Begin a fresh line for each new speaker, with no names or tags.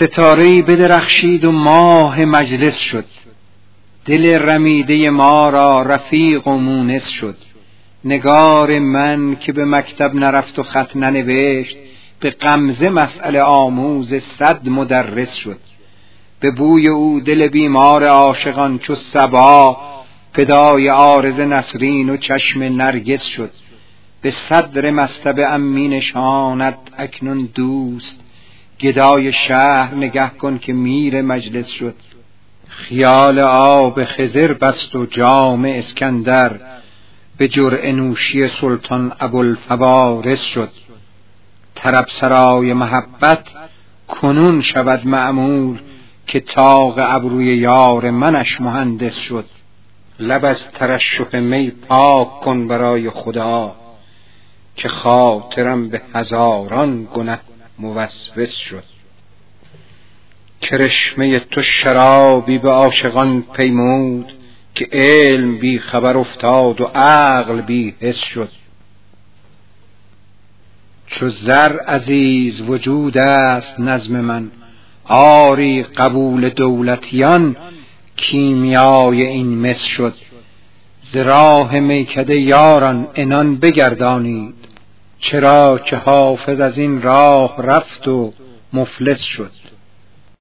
ستاره بدرخشید و ماه مجلس شد. دل رمیده ما را رفیق و مونس شد. نگار من که به مکتب نرفت و خط ننوشت به قمزه مسئله آموز صد مدرس شد. به بوی او دل بیمار عاشقان چو سبا فدای عارض نسرین و چشم نرگس شد. به صدر مستب امین شاند اکنون دوست گدای شهر نگه کن که میر مجلس شد. خیال آب خزر بست و جام اسکندر به جرع نوشی سلطان ابوالفوارس شد. طرب سرای محبت کنون شود معمول که تاق ابروی یار منش مهندس شد. لب از ترشح می پاک کن برای خدا که خاطرم به هزاران گنه موسوس شد. کرشمه تو شرابی به عاشقان پیمود که علم بی خبر افتاد و عقل بی حس شد. چو زر عزیز وجود است نظم من آری قبول دولتیان کیمیای این مس شد. ز راه میکده یاران انان بگردانید. چرا که حافظ از این راه رفت و مفلس شد.